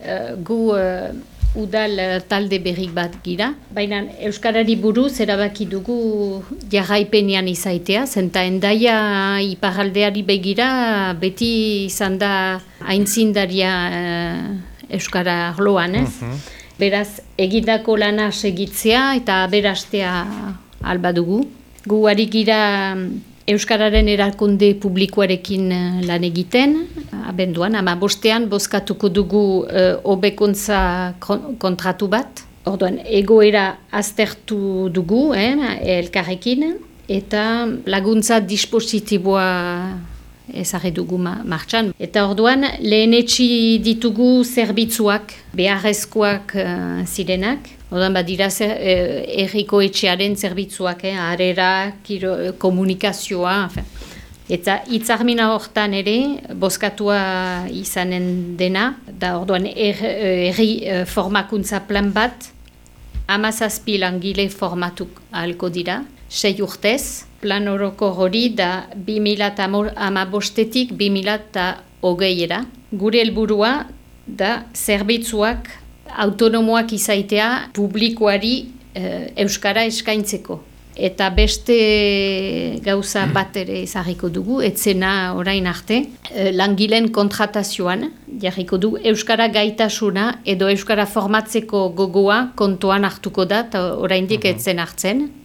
Uh, gu uh, udal uh, talde berri bat gira. Baina Euskarari buruz erabaki dugu jarraipenean izaitea, zenta endaia iparaldeari begira beti izan da aintzindaria uh, Euskara arloan, ez? Beraz, egindako lana segitzea eta berastea alba dugu. Gu ari gira Euskararen erakunde publikoarekin eh, lan egiten, abenduan, ama bostean bozkatuko dugu uh, obekuntza kontratu bat. Orduan, egoera aztertu dugu, eh, elkarrekin, eta laguntza dispositiboa ezarri dugu ma martxan. Eta orduan, lehenetxi ditugu zerbitzuak, beharrezkoak uh, zirenak. Orduan, badira zer, eh, erriko etxearen zerbitzuak, eh, arera, kiro, komunikazioa, afen. Eta hitzarmina hortan ere, bozkatua izanen dena, da orduan er, erri formakuntza plan bat, amazazpi langile formatuk ahalko dira, sei urtez, plan horoko hori da 2008-etik 2008-era. Gure helburua da zerbitzuak autonomoak izaitea publikoari Euskara eskaintzeko. Eta beste gauza bat ere ezagiko dugu, etzena orain arte, langileen kontratazioan, jarriko du Euskara gaitasuna edo Euskara formatzeko gogoa kontuan hartuko da, oraindik etzen hartzen.